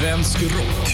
Svensk rock.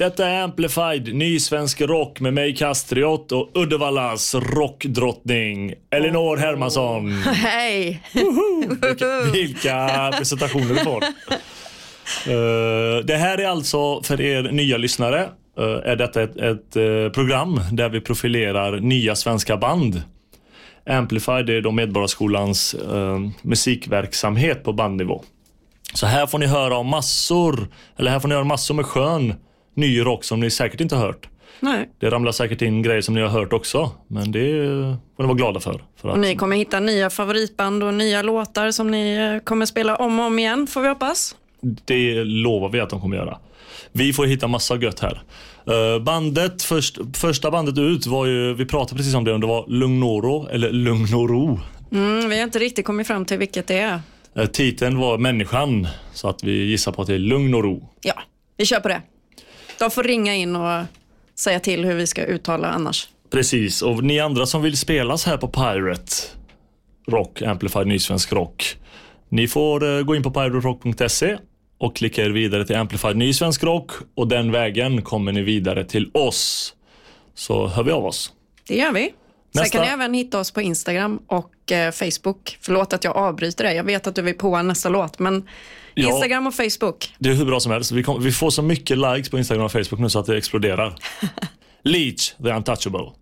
Detta är Amplified, ny svensk rock med mig Kastriot och Uddevallas rockdrottning Elinor Hermansson. Hej! Vilka, vilka presentationer du får. Uh, det här är alltså för er nya lyssnare uh, är detta ett, ett uh, program där vi profilerar nya svenska band. Amplified är då Medborgarskolans musikverksamhet på bandnivå. Så här får ni höra om massor, eller här får ni höra massor med skön ny rock som ni säkert inte har hört. Nej. Det ramlar säkert in grejer som ni har hört också, men det får ni vara glada för. för att... Och ni kommer hitta nya favoritband och nya låtar som ni eh, kommer spela om och om igen, får vi hoppas. Det lovar vi att de kommer göra. Vi får hitta massa gött här. Uh, bandet, först, första bandet ut var ju, vi pratade precis om det, om det var Lugnoro eller Lugnoro. Mm, vi har inte riktigt kommit fram till vilket det är. Uh, titeln var Människan, så att vi gissar på att det är Lugn och ro. Ja, vi kör på det. De får ringa in och säga till hur vi ska uttala annars. Precis, och ni andra som vill spelas här på Pirate Rock, Amplified Nysvensk Rock. Ni får uh, gå in på piraterock.se och klicka er vidare till Amplified Nysvensk Rock och den vägen kommer ni vidare till oss. Så hör vi av oss. Det gör vi. Nästa. Sen kan ni även hitta oss på Instagram och eh, Facebook. Förlåt att jag avbryter det. Jag vet att du vill på nästa låt, men Instagram och Facebook. Det är hur bra som helst. Vi, kom, vi får så mycket likes på Instagram och Facebook nu så att det exploderar. Leach, the untouchable.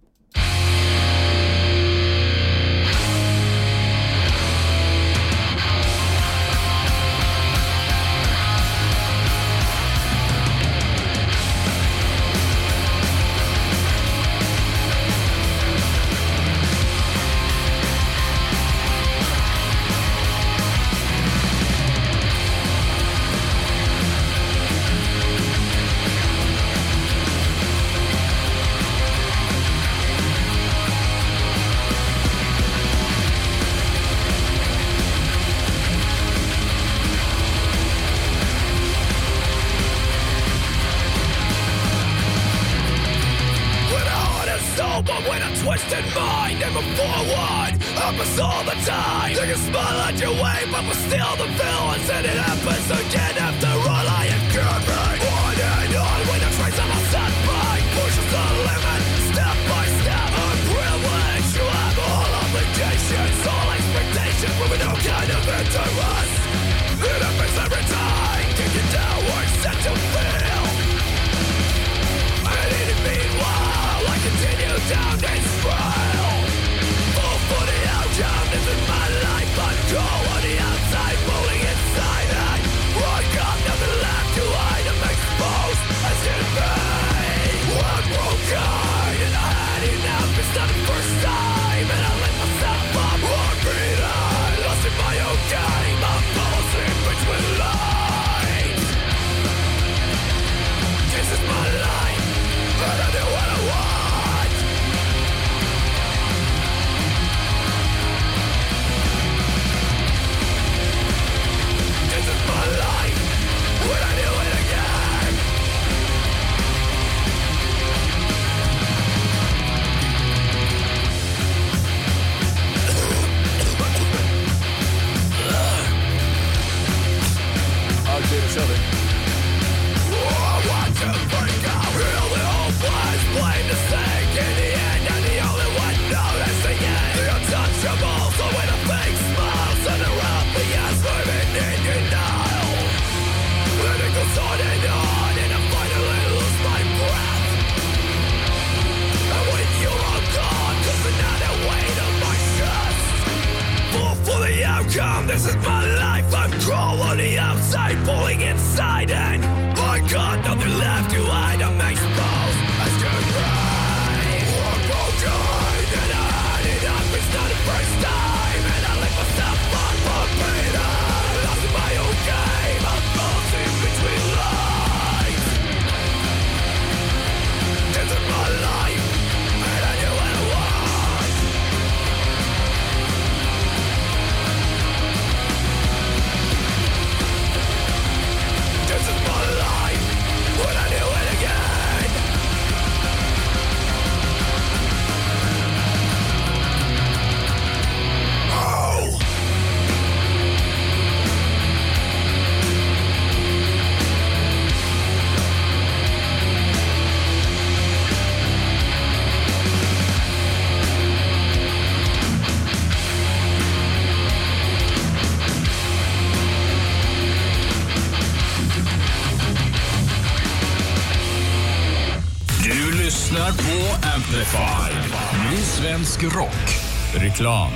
Reklam.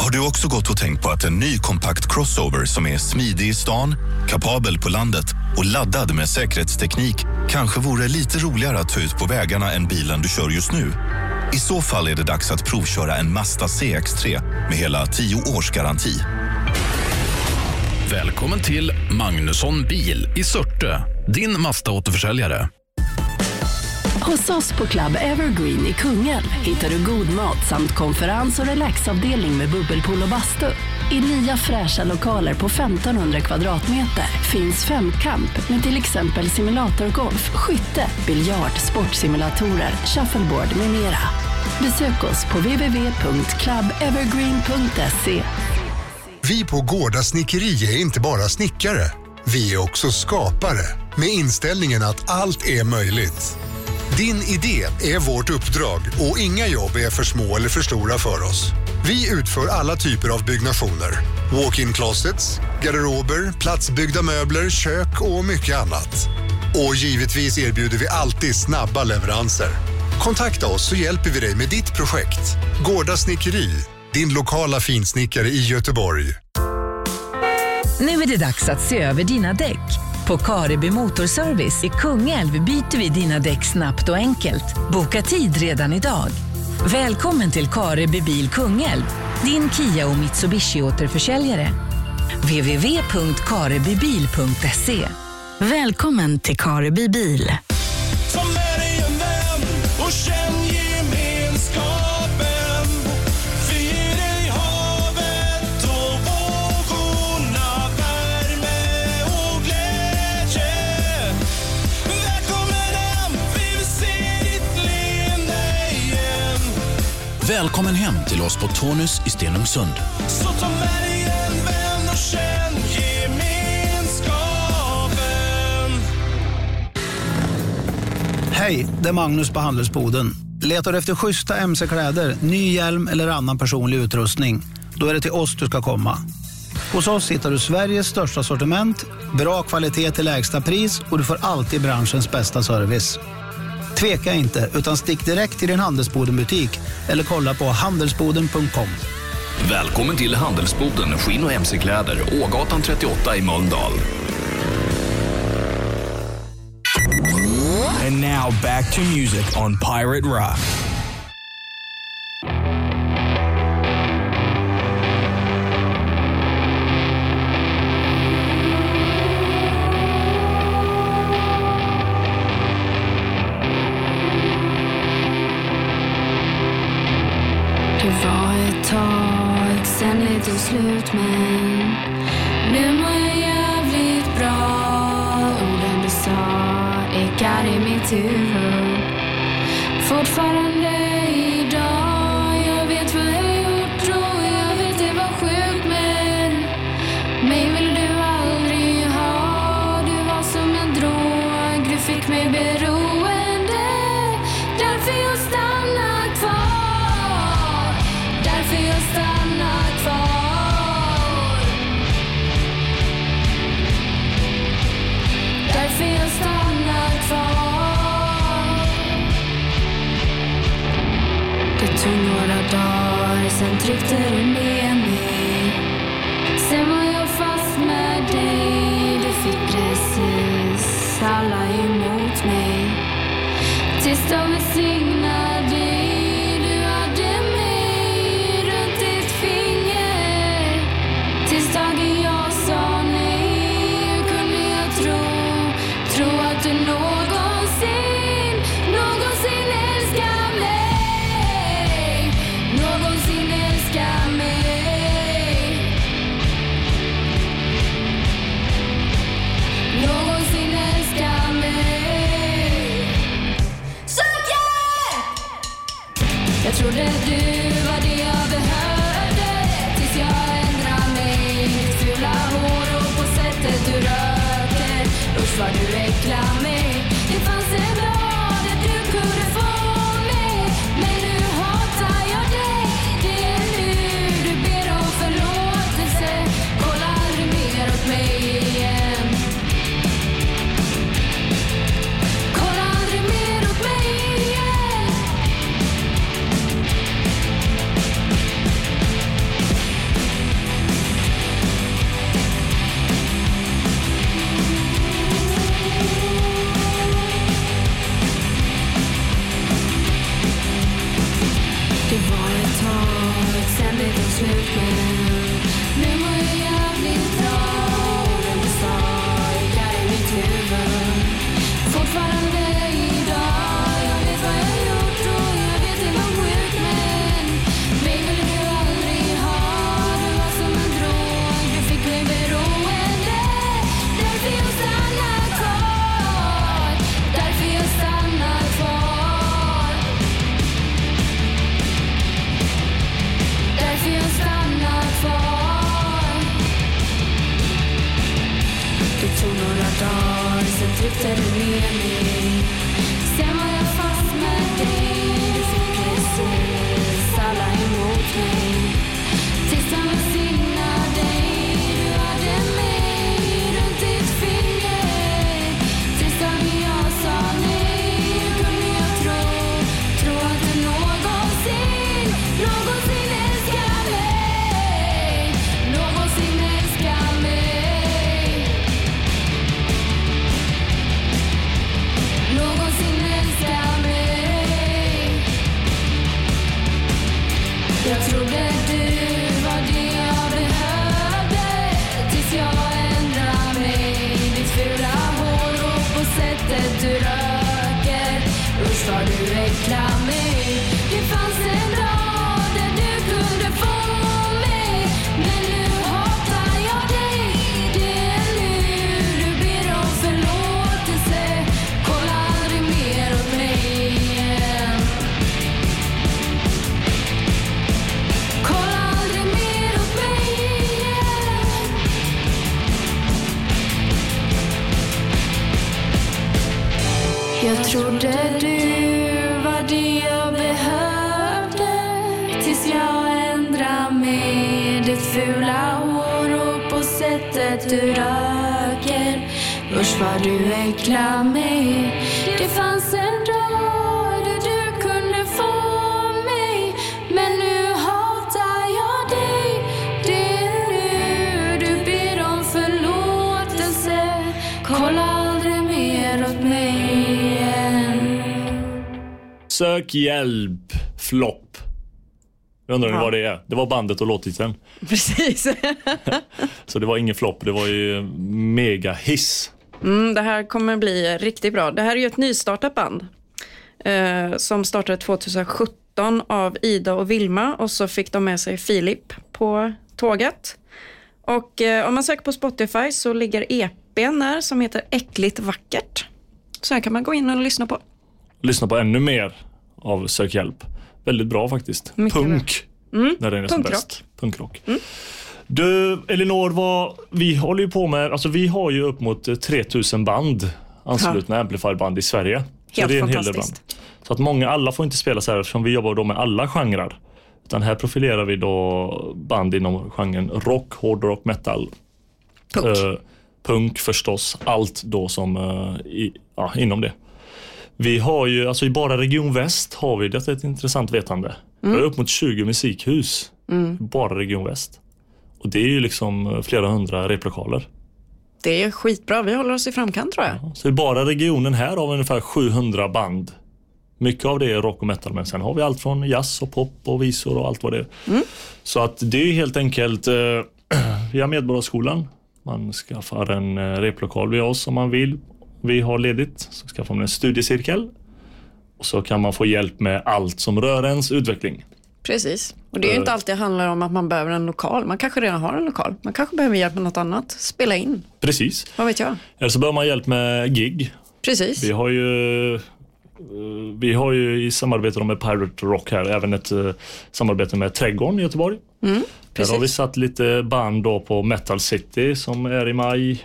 Har du också gått och tänkt på att en ny kompakt crossover som är smidig i stan, kapabel på landet och laddad med säkerhetsteknik kanske vore lite roligare att ta ut på vägarna än bilen du kör just nu? I så fall är det dags att provköra en Mazda CX-3 med hela 10 års garanti. Välkommen till Magnusson Bil i Surte, din Mazda-återförsäljare. Hos oss på Club Evergreen i Kungälv hittar du god mat samt konferens och relaxavdelning med bubbelpool och bastu. I nya fräscha lokaler på 1500 kvadratmeter finns femkamp med till exempel simulatorgolf, skytte, biljard, sportsimulatorer, shuffleboard med mera. Besök oss på www.clubevergreen.se. Vi på Gårda Snickeri är inte bara snickare. Vi är också skapare med inställningen att allt är möjligt. Din idé är vårt uppdrag och inga jobb är för små eller för stora för oss. Vi utför alla typer av byggnationer. Walk-in closets, garderober, platsbyggda möbler, kök och mycket annat. Och givetvis erbjuder vi alltid snabba leveranser. Kontakta oss så hjälper vi dig med ditt projekt. Gårda Snickeri, din lokala finsnickare i Göteborg. Nu är det dags att se över dina däck. På Kareby Motorservice i Kungälv byter vi dina däck snabbt och enkelt. Boka tid redan idag. Välkommen till Kareby Bil Kungälv, din Kia och Mitsubishi-återförsäljare. www.karebybil.se Välkommen till Kareby Bil. Välkommen hem till oss på Tonus i Stenungsund. Så ta med dig en vän och känn gemenskapen. Hej, det är Magnus på Handelsboden. Letar du efter schyssta mc-kläder, ny hjälm eller annan personlig utrustning? Då är det till oss du ska komma. Hos oss hittar du Sveriges största sortiment, bra kvalitet till lägsta pris och du får alltid branschens bästa service. Tveka inte, utan stick direkt till din Handelsboden-butik eller kolla på handelsboden.com. Välkommen till Handelsboden Skinn och mc-kläder, Ågatan 38 i Mölndal. And now back to music on Pirate Rock. Ut men nu mår jag jävligt bra. Orden du sa ekar i mitt huvud. Fortfarande Sök hjälp, flopp. Jag undrar Ja. vad det är. Det var bandet och låttiteln. Precis. Så det var ingen flopp, det var ju mega hiss. Mm, det här kommer bli riktigt bra. Det här är ju ett nystartat band eh, som startade 2017 av Ida och Vilma och så fick de med sig Filip på tåget. Och eh, om man söker på Spotify så ligger EPn där som heter Äckligt vackert. Så här kan man gå in och lyssna på. Lyssna på ännu mer av Sök hjälp. Väldigt bra faktiskt. Mycket Punk. Mm, När den är som punkrock. bäst. Punkrock. Du, Elinor, vad, vi håller ju på med, alltså vi har ju upp mot eh, 3000 band anslutna Amplifier-band i Sverige. Så Helt det är en hel del band. Så att många, alla får inte spela så här eftersom vi jobbar då med alla genrer. Utan här profilerar vi då band inom genren rock, hårdrock, metal. Punk. Eh, punk förstås, allt då som eh, i, ja, inom det. Vi har ju, alltså i bara Region Väst har vi, detta är ett intressant vetande. Vi har upp mot 20 musikhus. Bara Region Väst. Och det är ju liksom eh, flera hundra replokaler. Det är skitbra. Vi håller oss i framkant tror jag. Så i bara regionen här har vi ungefär 700 band. Mycket av det är rock och metal men sen har vi allt från jazz och pop och visor och allt vad det är. Så att det är helt enkelt eh, via Medborgarskolan. Man skaffar en eh, replokal via oss om man vill. Vi har ledigt så skaffar man en studiecirkel. Och så kan man få hjälp med allt som rör ens utveckling. Precis. Och det är ju inte alltid handlar om att man behöver en lokal. Man kanske redan har en lokal. Man kanske behöver hjälp med något annat. Spela in. Precis. Vad vet jag? Eller så behöver man hjälp med gig. Precis. Vi har ju eh, vi har ju i samarbete med Pirate Rock här även ett eh, samarbete med Trädgården i Göteborg. Där precis. har vi satt lite band då på Metal City som är i maj.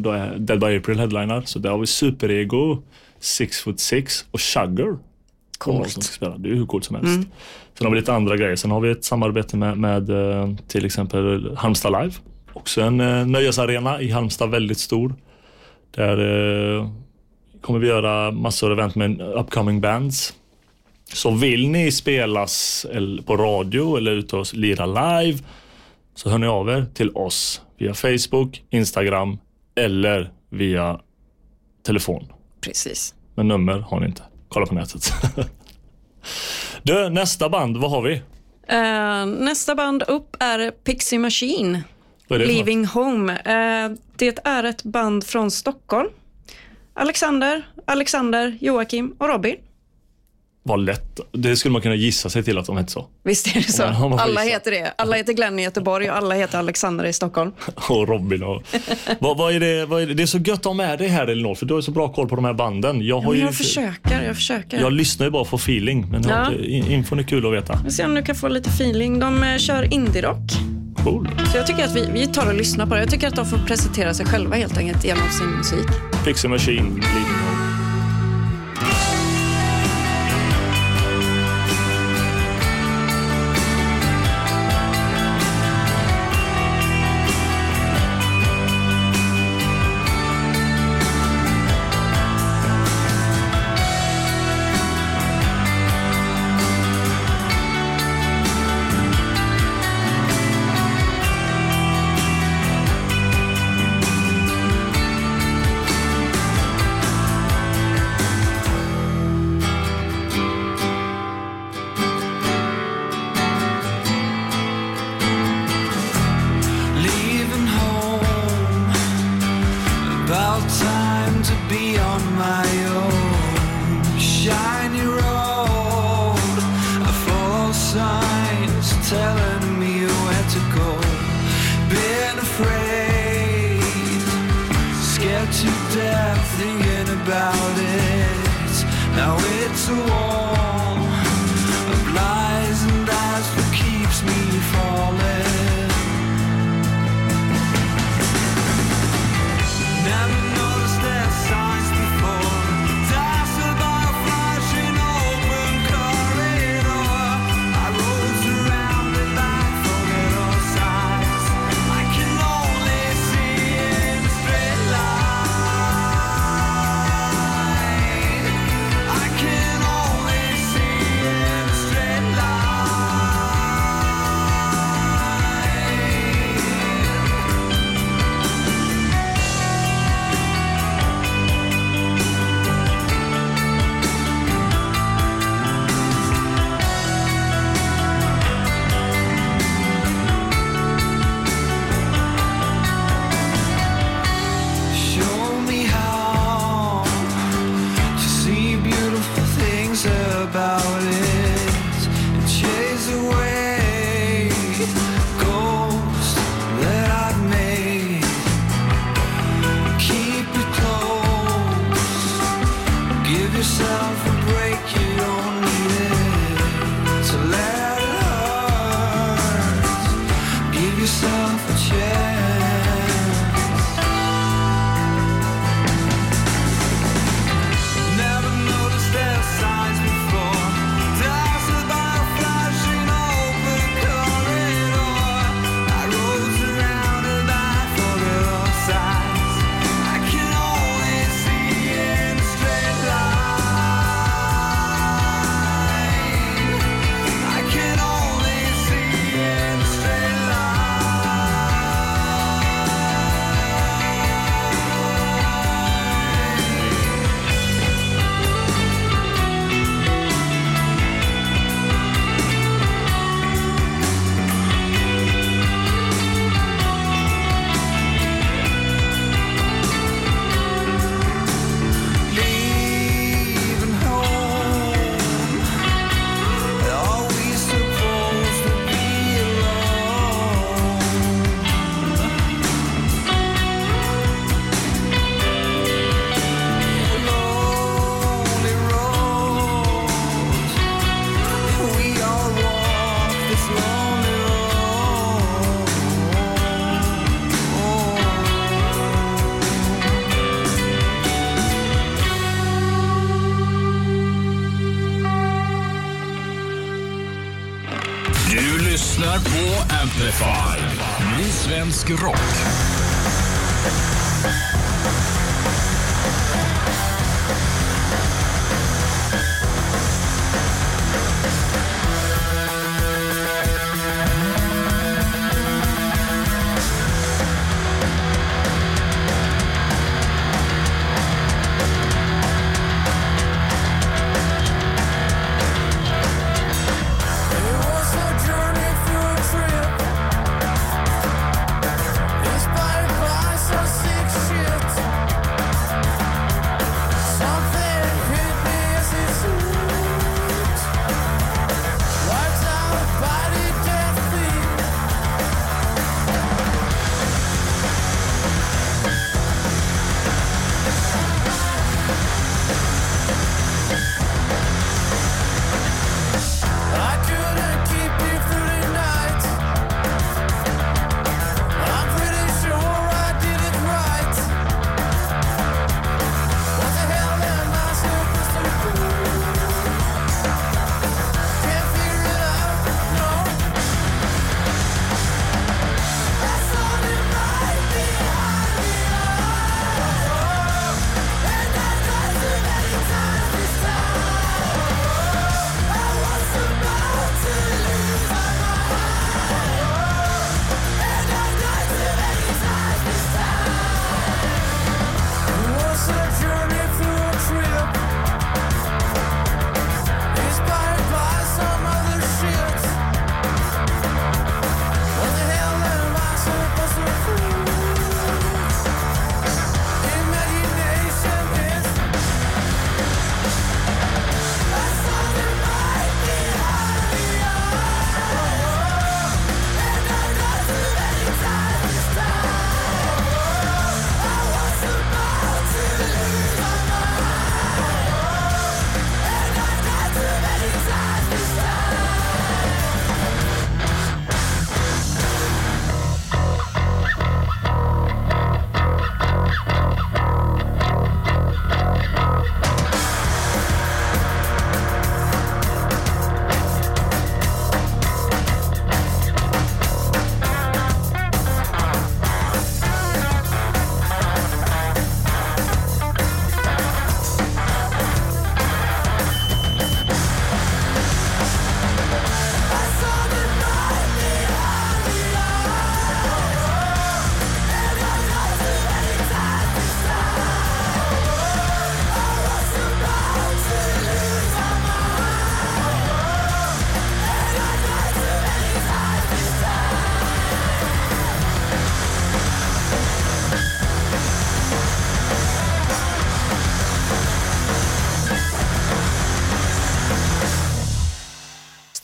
Då är Dead by April headliner. Så där har vi Superego, Six Foot Six och Chugger. Coolt. Som ska spela. Det är hur coolt som helst. Sen har vi lite andra grejer. Sen har vi ett samarbete med, med eh, till exempel Halmstad Live. Också en eh, nöjesarena i Halmstad, väldigt stor. Där eh, kommer vi göra massor av event med upcoming bands. Så vill ni spelas el- på radio eller ute och lira live så hör ni av er till oss via Facebook, Instagram eller via telefon. Precis. Men nummer har ni inte. Kolla på nätet. du, nästa band, vad har vi? Eh, nästa band upp är Pixie Machine. Är det? Leaving Home. Eh, det är ett band från Stockholm. Alexander, Alexander, Joakim och Robin. Vad lätt. Det skulle man kunna gissa sig till att de hette så. Visst är det så? Ja, man får Alla gissa. heter det. Alla heter Glenn i Göteborg och alla heter Alexander i Stockholm. Och Robin och... vad, vad är det, vad är det? det är så gött att ha med dig här Elinor, för du har ju så bra koll på de här banden. Jag, har ju, jag försöker, jag försöker. jag lyssnar ju bara för feeling, men Ja. ja. infon är kul att veta. Vi får se om du kan få lite feeling. De eh, kör indie-rock. Cool. Så jag tycker att vi, vi tar och lyssnar på det. Jag tycker att de får presentera sig själva helt enkelt genom sin musik. Pixie Machine, Leading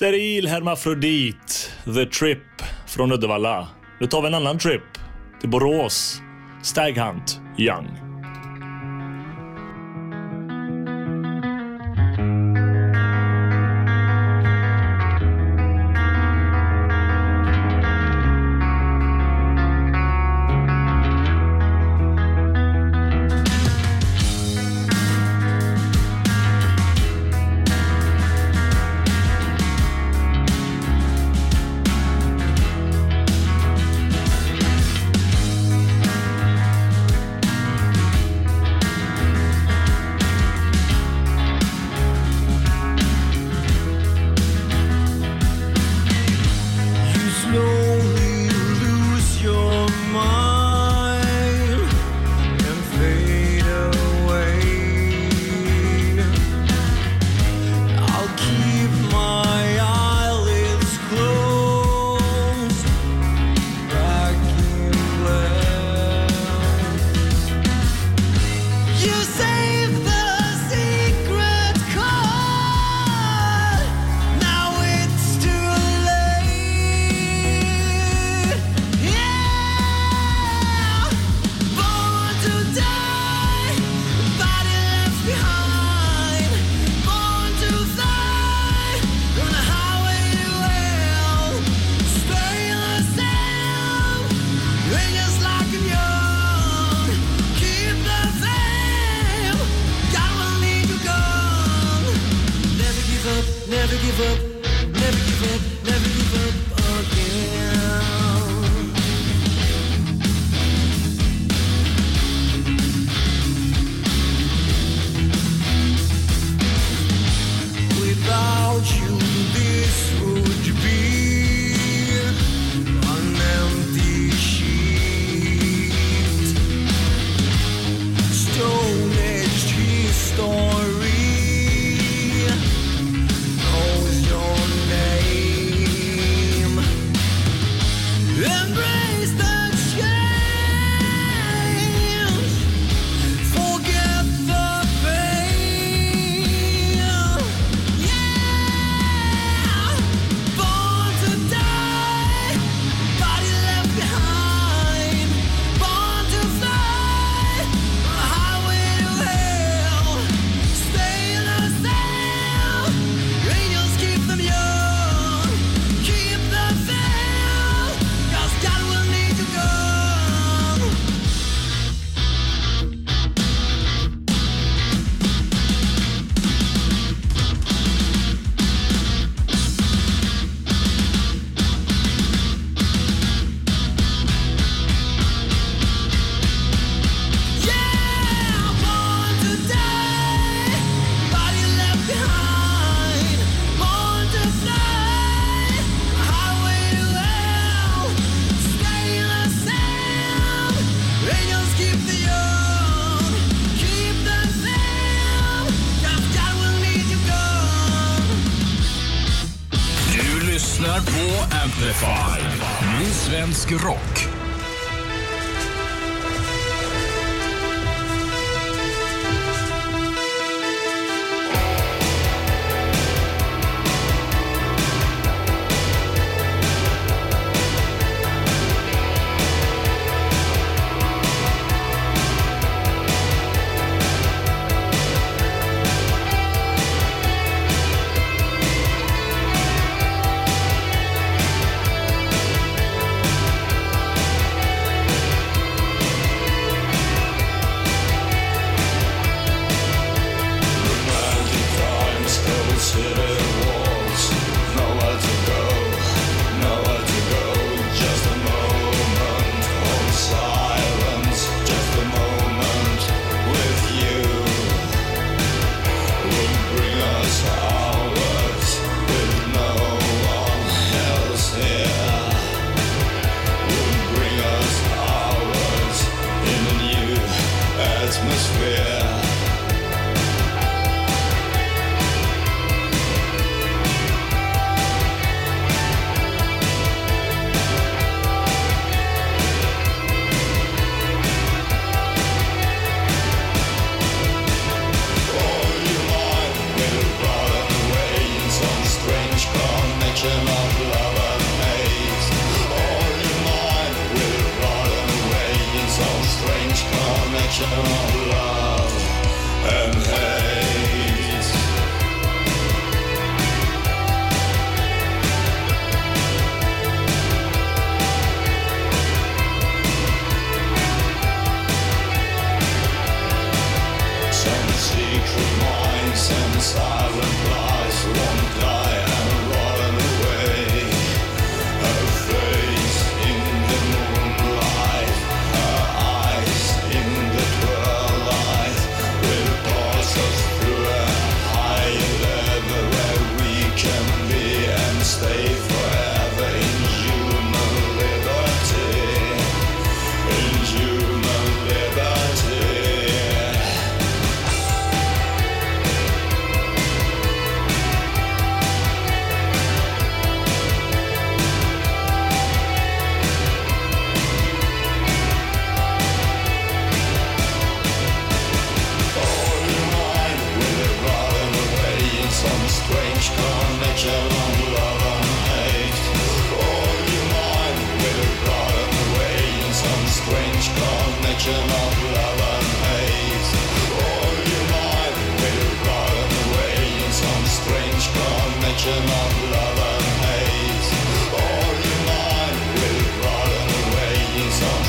steril hermafrodit. The Trip från Uddevalla. Nu tar vi en annan trip. Till Borås. Staghunt Young.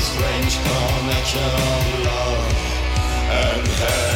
Strange connection of love and hate.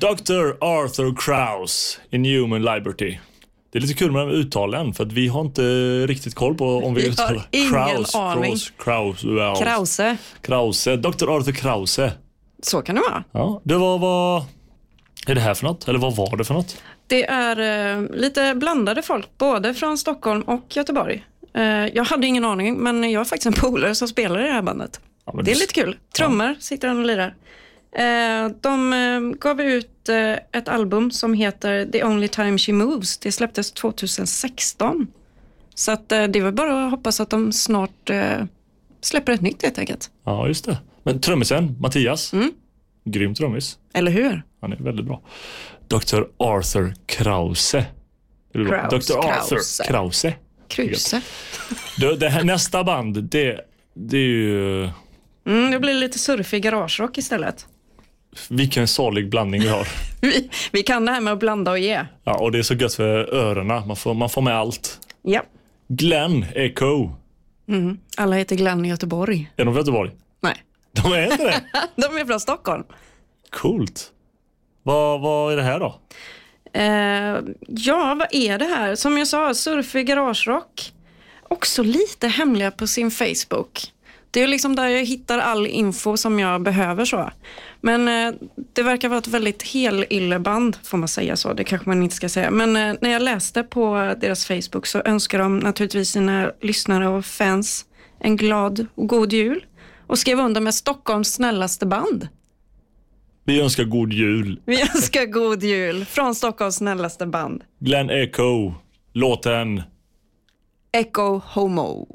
Dr. Arthur Krauss in Human Liberty. Det är lite kul med de uttalen för att vi har inte riktigt koll på om vi, Vi uttalar aning. Krauss, Krauss, wow. Krause. Krause. Dr. Arthur Krause. Så kan det vara. Ja, det var vad är det här för något? Eller vad var det för något? Det är eh, lite blandade folk, både från Stockholm och Göteborg. Eh, jag hade ingen aning, men jag har faktiskt en polare som spelar i det här bandet. men det är det- lite kul. Trummor sitter han och lirar. Eh, de eh, gav ut eh, ett album som heter The Only Time She Moves. Det släpptes 2016. Så att, det väl bara att hoppas att de snart släpper ett nytt helt enkelt. Ja, just det. Men trummisen, Mattias. Mm. Grym trummis. Eller hur? Han är väldigt bra. Dr. Arthur Krause. Kraus, Dr. Arthur Krause. Krause. Kruse. Det, det här, nästa band, det, det är ju... Mm, det blir lite surfig garagerock istället. Vilken salig blandning vi har. Vi, vi kan det här med att blanda och ge. Ja, och det är så gött för öronen. Man får, man får med allt. Ja. Glenn Echo. Mm. Alla heter Glenn i Göteborg. Är de från Göteborg? Nej. De är inte det? De är från Stockholm. Coolt. Vad, vad är det här då? Eh, ja, vad är det här? Som jag sa, surfig garagerock. Också lite hemliga på sin Facebook. Det är liksom där jag hittar all info som jag behöver. så. Men eh, det verkar vara ett väldigt helylleband, får man säga så. Det kanske man inte ska säga. Men eh, när jag läste på deras Facebook så önskar de naturligtvis sina lyssnare och fans en glad och god jul. Och skrev under med Stockholms snällaste band. Vi önskar god jul. Vi önskar god jul från Stockholms snällaste band. Glenn Echo. Låten Echo Homo.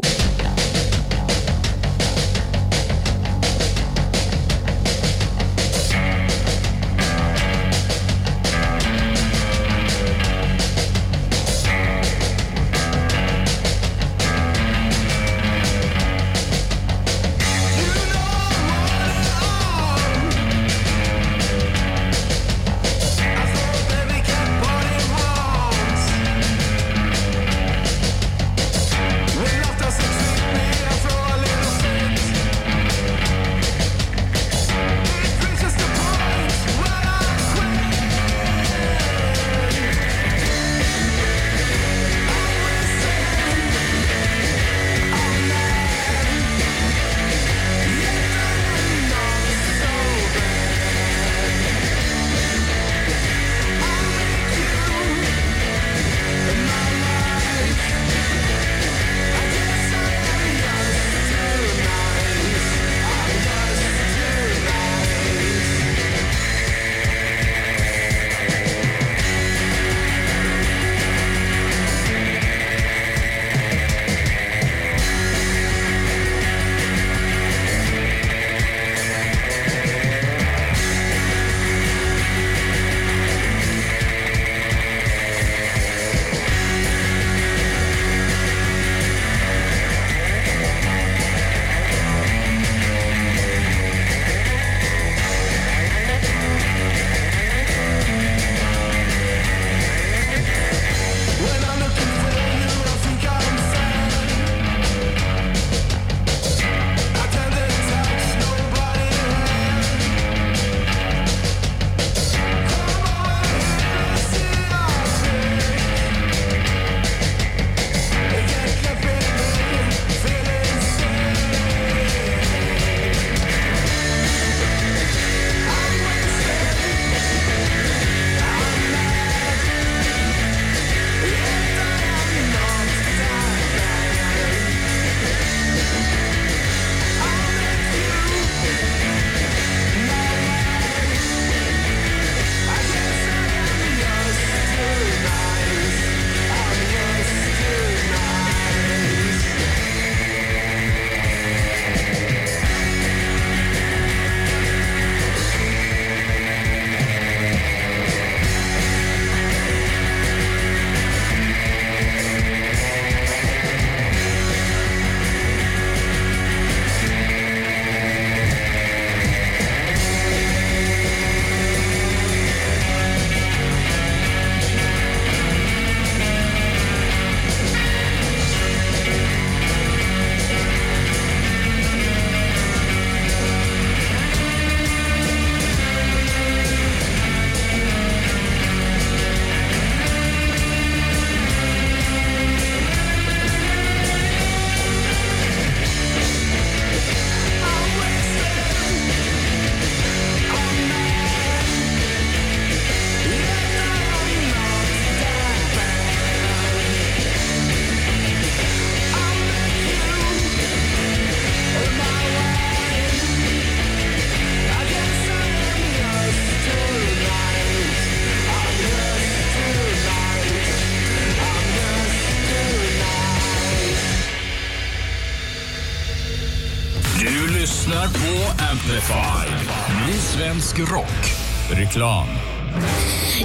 Reklam.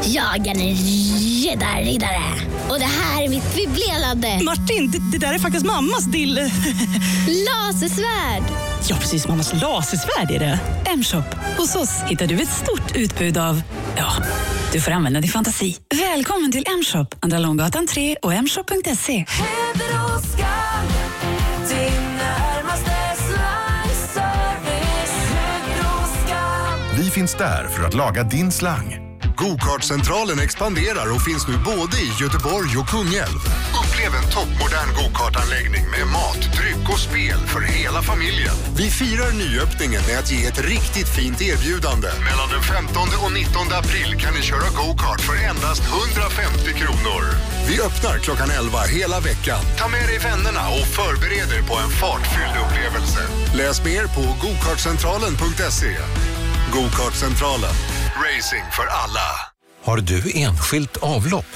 Jag är en riddarriddare och det här är mitt bibblelande. Martin, det, det där är faktiskt mammas dille. Lasersvärd! Ja, precis. Mammas lasersvärd är det. M-shop. Hos oss hittar du ett stort utbud av... Ja, du får använda din fantasi. Välkommen till M-shop. Andra Långgatan 3 och mshop.se. Vi finns där för att laga din slang. Gokartcentralen expanderar och finns nu både i Göteborg och Kungälv. Upplev en toppmodern gokartanläggning med mat, dryck och spel för hela familjen. Vi firar nyöppningen med att ge ett riktigt fint erbjudande. Mellan den 15 och 19 april kan ni köra gokart för endast 150 kronor. Vi öppnar klockan 11 hela veckan. Ta med dig vännerna och förbered er på en fartfylld upplevelse. Läs mer på gokartcentralen.se. Gokartcentralen. Racing för alla. Har du enskilt avlopp?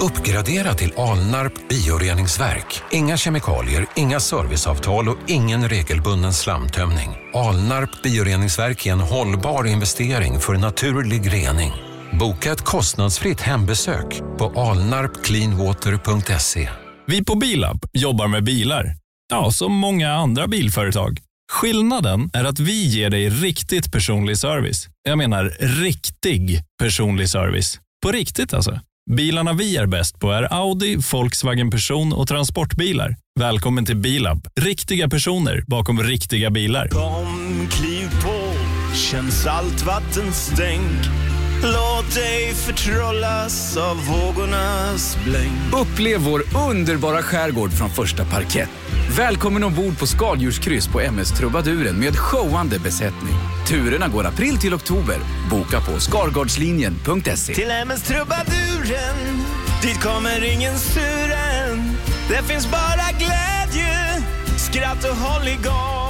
Uppgradera till Alnarp bioreningsverk. Inga kemikalier, inga serviceavtal och ingen regelbunden slamtömning. Alnarp bioreningsverk är en hållbar investering för naturlig rening. Boka ett kostnadsfritt hembesök på alnarpcleanwater.se. Vi på Bilab jobbar med bilar. Ja, som många andra bilföretag. Skillnaden är att vi ger dig riktigt personlig service. Jag menar riktig personlig service. På riktigt alltså. Bilarna vi är bäst på är Audi, Volkswagen Person och transportbilar. Välkommen till Bilab. Riktiga personer bakom riktiga bilar. Kom, kliv på, känn saltvattenstänk. Låt dig förtrollas av vågornas bläng. Upplev vår underbara skärgård från första parkett. Välkommen ombord på skaldjurskryss på MS Trubaduren med showande besättning. Turerna går april till oktober. Boka på skargardslinjen.se. Till MS Trubaduren, dit kommer ingen suren. Det finns bara glädje, skratt och håll igång.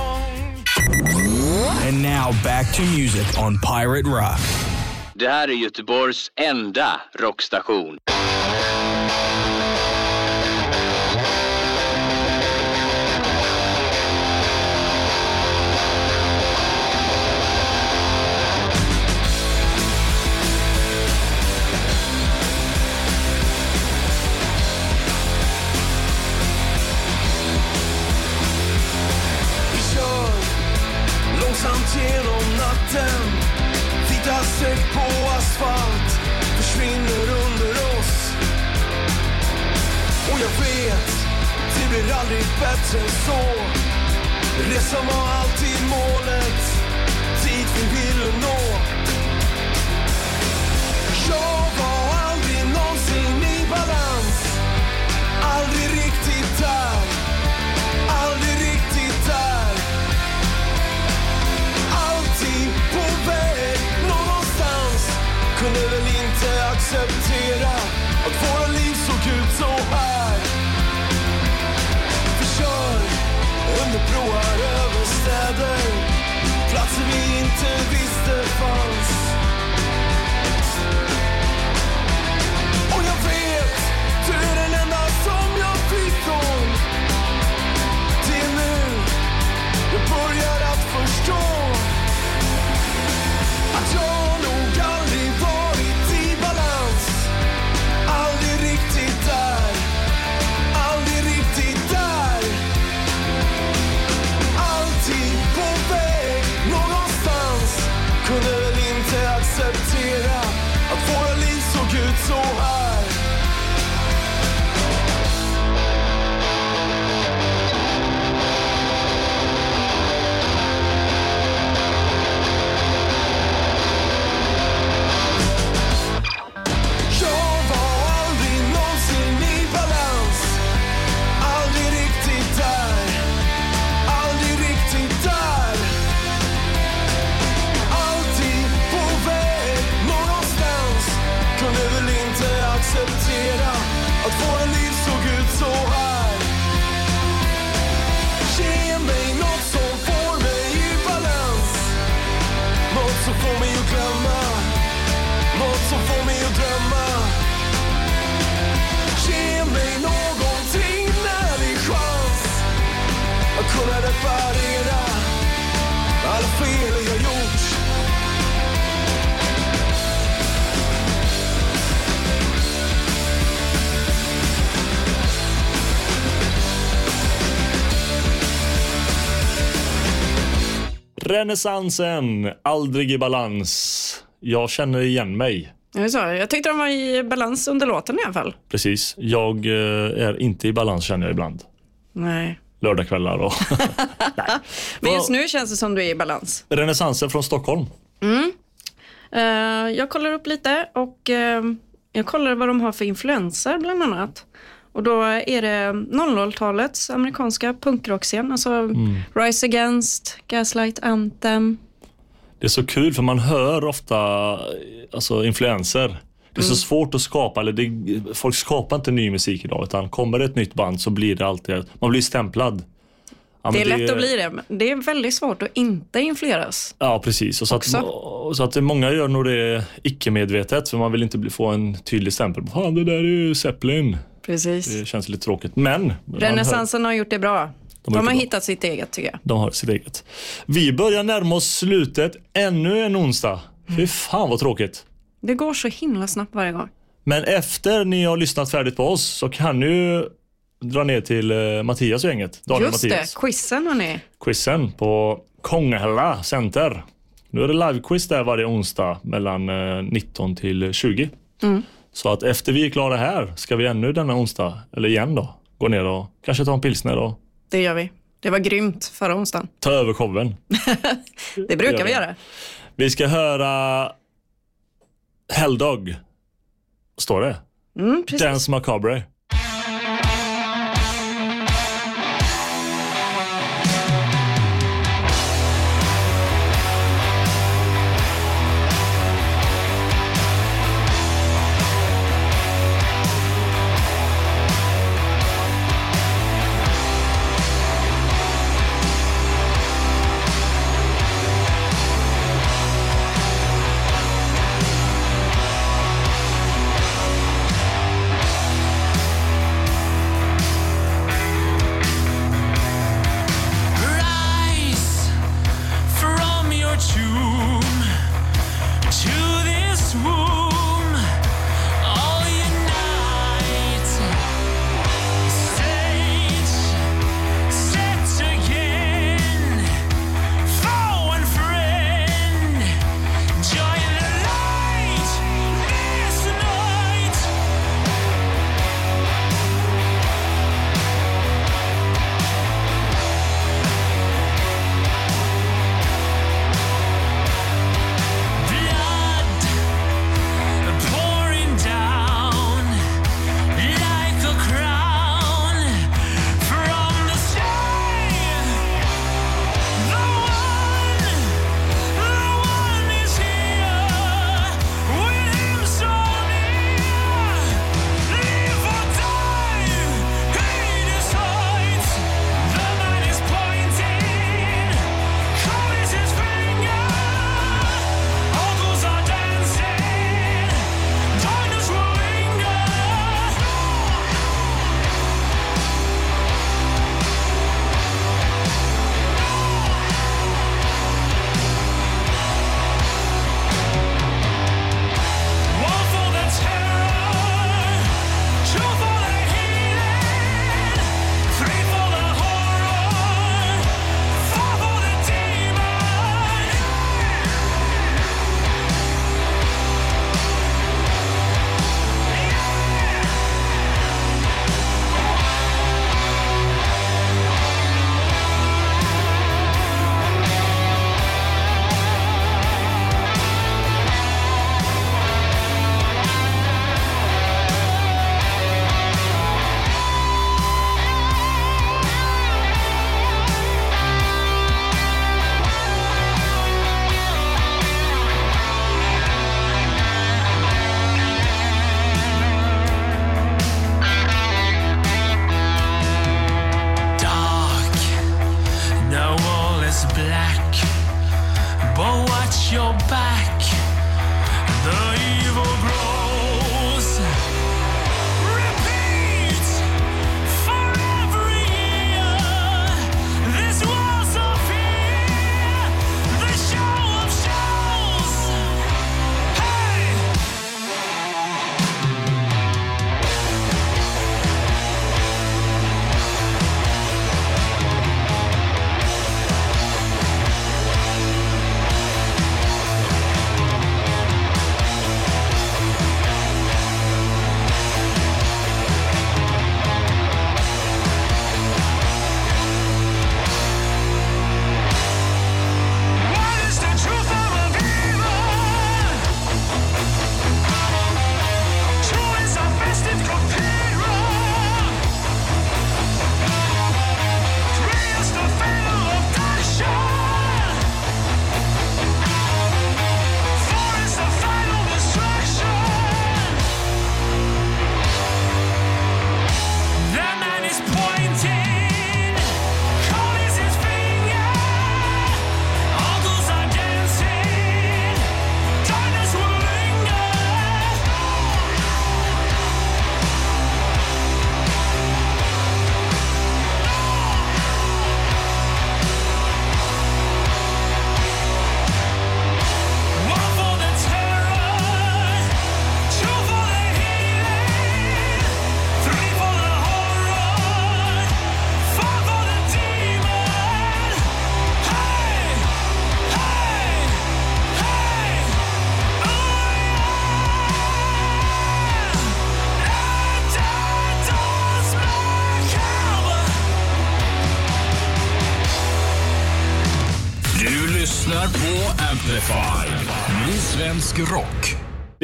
And now back to music on Pirate Rock. Det här är Göteborgs enda rockstation. Blir aldrig bättre än så. Resan var alltid målet, dit vi ville nå. Jag var aldrig någonsin i balans. Aldrig riktigt där. Aldrig riktigt där. Alltid på väg någonstans. Kunde väl inte acceptera städer. Platser vi inte visste fanns. Och jag vet, du är den enda som jag flyr från. Det är nu jag börjar att förstå att jag Renässansen, aldrig i balans. Jag känner igen mig. Så? Jag tyckte de var i balans under låten i alla fall. Precis. Jag eh, är inte i balans känner jag ibland. Nej. Lördagskvällar och... Men just nu känns det som du är i balans. Renässansen från Stockholm. Mm. Eh, jag kollar upp lite och eh, jag kollar vad de har för influenser bland annat. Och då är det 00-talets amerikanska punkrockscen, alltså Mm. Rise Against, Gaslight Anthem. Det är så kul för man hör ofta alltså, influenser. Det är så Mm. svårt att skapa, eller det, folk skapar inte ny musik idag utan kommer det ett nytt band så blir det alltid, man blir stämplad. Ja, det är lätt att bli det, men det är väldigt svårt att inte influeras. Ja, precis. Och så, att, Också. så att det, många gör nog det icke-medvetet för man vill inte bli, få en tydlig stämpel. Fan, det där är ju Zeppelin. Precis. Det känns lite tråkigt. Men Renässansen har gjort det bra. De De har har, det bra. hittat sitt eget tycker jag. de har sitt eget. Vi börjar närma oss slutet. Ännu en onsdag. Fy fan vad tråkigt. Det går så himla snabbt varje gång. Men efter ni har lyssnat färdigt på oss så kan ni dra ner till eh, Mattias och gänget. Daniel Just Mattias. det, quizen hörni. Quizen på Kongahälla Center. Nu är det live-quiz där varje onsdag mellan eh, 19 till 20. Mm. Så att efter vi är klara här ska vi ännu denna onsdag, eller igen då, gå ner och kanske ta en pilsner och Det gör vi. Det var grymt förra onsdagen. ta över showen. Det brukar vi vi. göra. Vi ska höra Helldog. Står det? Mm, precis. Dance Macabre.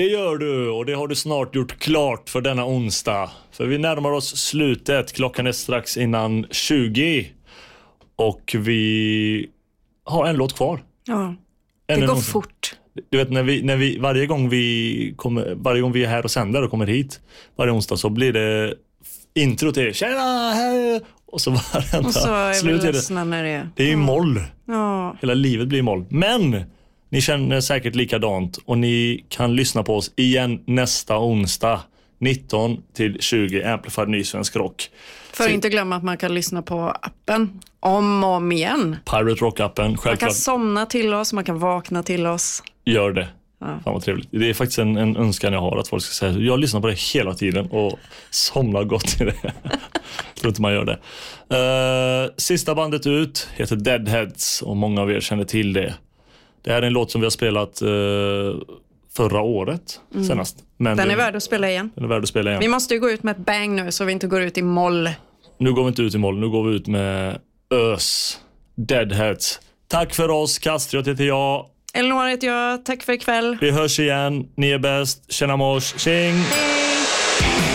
Det gör du och det har du snart gjort klart för denna onsdag. För vi närmar oss slutet. Klockan är strax innan 20. Och vi har en låt kvar. Ja, det Ännu går någon- fort. Du vet när vi, när vi, varje, gång vi kommer, varje gång vi är här och sänder och kommer hit varje onsdag så blir det intro till Tjena! Här! Och så varenda Och så är vi slut är det. när det är... Det är ju moll. Ja. Hela livet blir moll. Men ni känner säkert likadant och ni kan lyssna på oss igen nästa onsdag 19 till 20 Amplified Nysvensk Rock. För att inte glömma att man kan lyssna på appen om och om igen. Pirate Rock-appen, Man kan självklart somna till oss, man kan vakna till oss. gör det. Ja. Fan vad trevligt. Det är faktiskt en, en önskan jag har att folk ska säga jag lyssnar på det hela tiden och somnar gott i det. jag tror inte man gör det. Eh, sista bandet ut heter Deadheads och många av er känner till det. Det här är en låt som vi har spelat eh, förra året Mm. senast. Men Den det- är värd att spela igen. den är värd att spela igen. Vi måste gå ut med ett bang nu så vi inte går ut i moll. Nu går vi inte ut i mål, nu går vi ut med ös. Deadheads. Tack för oss, Kastriot heter jag. Elinor heter jag, tack för ikväll. Vi hörs igen. Ni är bäst. Tjena mors. Tjing! This